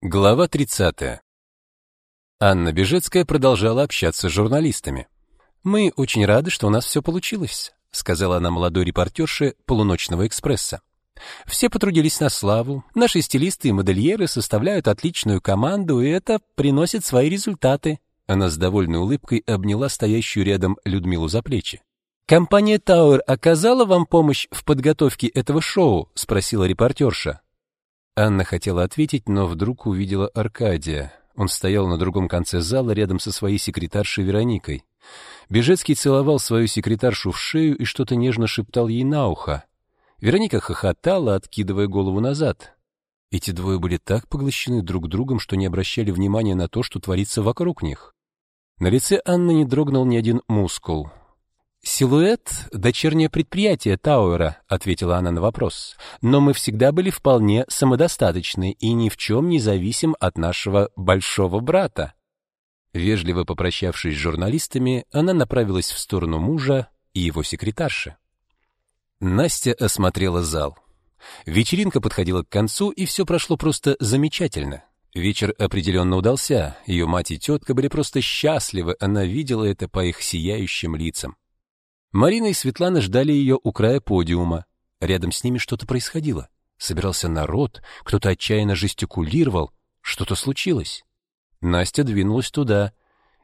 Глава 30. Анна Бежецкая продолжала общаться с журналистами. Мы очень рады, что у нас все получилось, сказала она молодой репортерше Полуночного экспресса. Все потрудились на славу. Наши стилисты и модельеры составляют отличную команду, и это приносит свои результаты. Она с довольной улыбкой обняла стоящую рядом Людмилу за плечи. Компания Тауэр оказала вам помощь в подготовке этого шоу, спросила репортерша. Анна хотела ответить, но вдруг увидела Аркадия. Он стоял на другом конце зала рядом со своей секретаршей Вероникой. Бежецкий целовал свою секретаршу в шею и что-то нежно шептал ей на ухо. Вероника хохотала, откидывая голову назад. Эти двое были так поглощены друг другом, что не обращали внимания на то, что творится вокруг них. На лице Анны не дрогнул ни один мускул. «Силуэт — дочернее предприятие Тауэра», — ответила она на вопрос. «Но мы всегда были вполне самодостаточны и ни в чем не зависим от нашего большого брата». Вежливо попрощавшись с журналистами, она направилась в сторону мужа и его секретарши. Настя осмотрела зал. Вечеринка подходила к концу, и все прошло просто замечательно. Вечер определенно удался. Ее мать и тетка были просто счастливы, она видела это по их сияющим лицам. Марина и Светлана ждали ее у края подиума. Рядом с ними что-то происходило. Собирался народ, кто-то отчаянно жестикулировал, что-то случилось. Настя двинулась туда,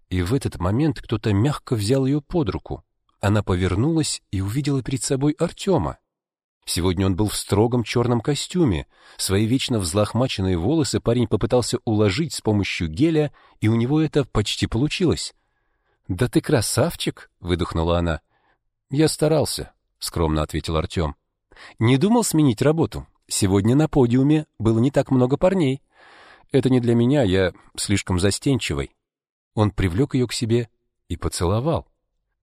и в этот момент кто-то мягко взял ее под руку. Она повернулась и увидела перед собой Артема. Сегодня он был в строгом черном костюме. Свои вечно взлохмаченные волосы парень попытался уложить с помощью геля, и у него это почти получилось. "Да ты красавчик", выдохнула она. Я старался, скромно ответил Артем. Не думал сменить работу. Сегодня на подиуме было не так много парней. Это не для меня, я слишком застенчивый. Он привлек ее к себе и поцеловал.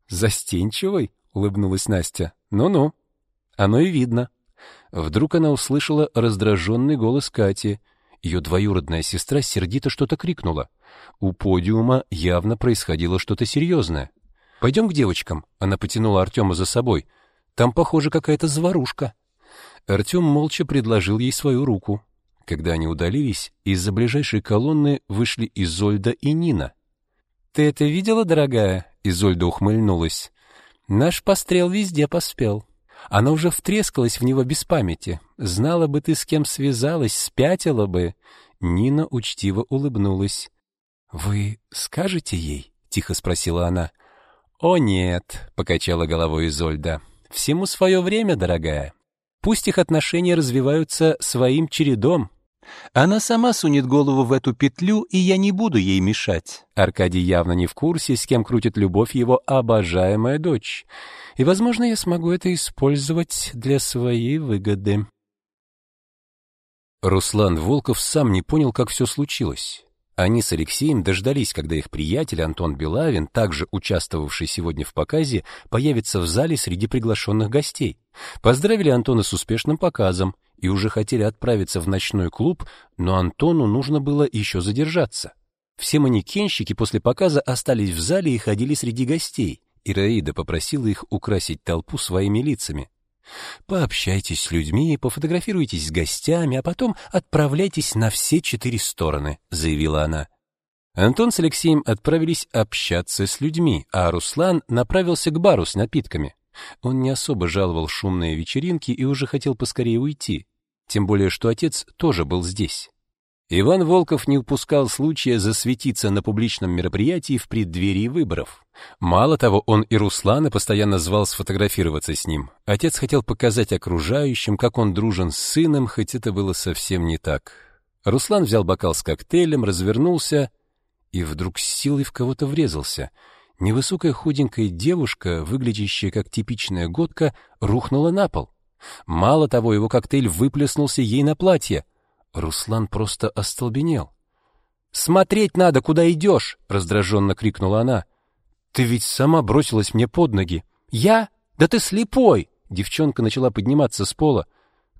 Застенчивый? улыбнулась Настя. Ну-ну. Оно и видно. Вдруг она услышала раздраженный голос Кати. Ее двоюродная сестра сердито что-то крикнула. У подиума явно происходило что-то серьезное. Пойдем к девочкам. Она потянула Артема за собой. Там, похоже, какая-то заварушка. Артем молча предложил ей свою руку. Когда они удалились, из-за ближайшей колонны вышли Изольда и Нина. Ты это видела, дорогая? Изольда ухмыльнулась. Наш пострел везде поспел. Она уже втрескалась в него без памяти. Знала бы ты, с кем связалась, спятила бы. Нина учтиво улыбнулась. Вы скажете ей? тихо спросила она. «О нет», — покачала головой Изольда, — «всему свое время, дорогая. Пусть их отношения развиваются своим чередом. Она сама сунет голову в эту петлю, и я не буду ей мешать». Аркадий явно не в курсе, с кем крутит любовь его обожаемая дочь. И, возможно, я смогу это использовать для своей выгоды. Руслан Волков сам не понял, как все случилось. Они с Алексеем дождались, когда их приятель Антон Белавин, также участвовавший сегодня в показе, появится в зале среди приглашенных гостей. Поздравили Антона с успешным показом и уже хотели отправиться в ночной клуб, но Антону нужно было еще задержаться. Все манекенщики после показа остались в зале и ходили среди гостей. Ираида попросила их украсить толпу своими лицами. Пообщайтесь с людьми, пофотографируйтесь с гостями, а потом отправляйтесь на все четыре стороны, заявила она. Антон с Алексеем отправились общаться с людьми, а Руслан направился к бару с напитками. Он не особо жаловал шумные вечеринки и уже хотел поскорее уйти, тем более что отец тоже был здесь. Иван Волков не упускал случая засветиться на публичном мероприятии в преддверии выборов. Мало того, он и Руслана постоянно звал сфотографироваться с ним. Отец хотел показать окружающим, как он дружен с сыном, хоть это было совсем не так. Руслан взял бокал с коктейлем, развернулся и вдруг с силой в кого-то врезался. Невысокая худенькая девушка, выглядящая как типичная готка, рухнула на пол. Мало того, его коктейль выплеснулся ей на платье. Руслан просто остолбенел. «Смотреть надо, куда идешь!» — раздраженно крикнула она. «Ты ведь сама бросилась мне под ноги!» «Я? Да ты слепой!» Девчонка начала подниматься с пола.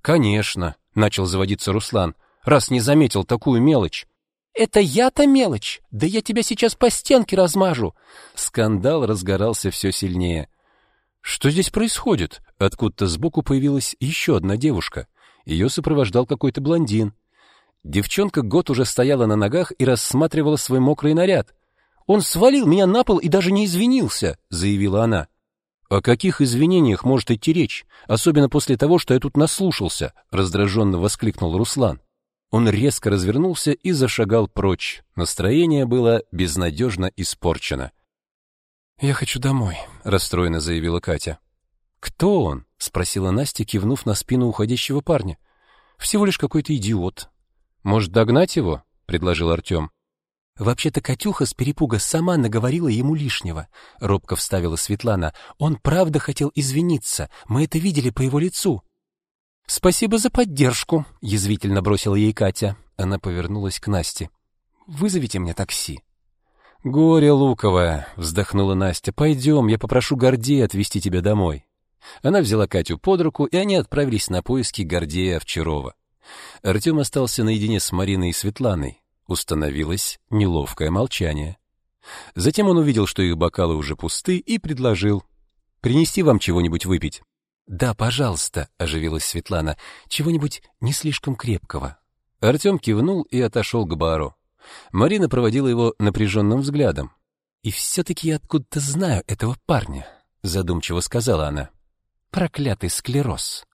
«Конечно!» — начал заводиться Руслан. «Раз не заметил такую мелочь!» «Это я-то мелочь! Да я тебя сейчас по стенке размажу!» Скандал разгорался все сильнее. «Что здесь происходит?» Откуда-то сбоку появилась еще одна девушка. Ее сопровождал какой-то блондин. Девчонка год уже стояла на ногах и рассматривала свой мокрый наряд. «Он свалил меня на пол и даже не извинился», — заявила она. «О каких извинениях может идти речь, особенно после того, что я тут наслушался?» — раздраженно воскликнул Руслан. Он резко развернулся и зашагал прочь. Настроение было безнадежно испорчено. «Я хочу домой», — расстроенно заявила Катя. «Кто он?» — спросила Настя, кивнув на спину уходящего парня. «Всего лишь какой-то идиот». «Может, догнать его?» — предложил Артем. «Вообще-то Катюха с перепуга сама наговорила ему лишнего», — робко вставила Светлана. «Он правда хотел извиниться, мы это видели по его лицу». «Спасибо за поддержку», — язвительно бросила ей Катя. Она повернулась к Насте. «Вызовите мне такси». «Горе луковое», — вздохнула Настя. «Пойдем, я попрошу Гордея отвезти тебя домой». Она взяла Катю под руку, и они отправились на поиски Гордея Овчарова. Артем остался наедине с Мариной и Светланой. Установилось неловкое молчание. Затем он увидел, что их бокалы уже пусты, и предложил. «Принести вам чего-нибудь выпить?» «Да, пожалуйста», — оживилась Светлана, — «чего-нибудь не слишком крепкого». Артем кивнул и отошел к бару. Марина проводила его напряженным взглядом. «И все-таки я откуда-то знаю этого парня», — задумчиво сказала она. «Проклятый склероз».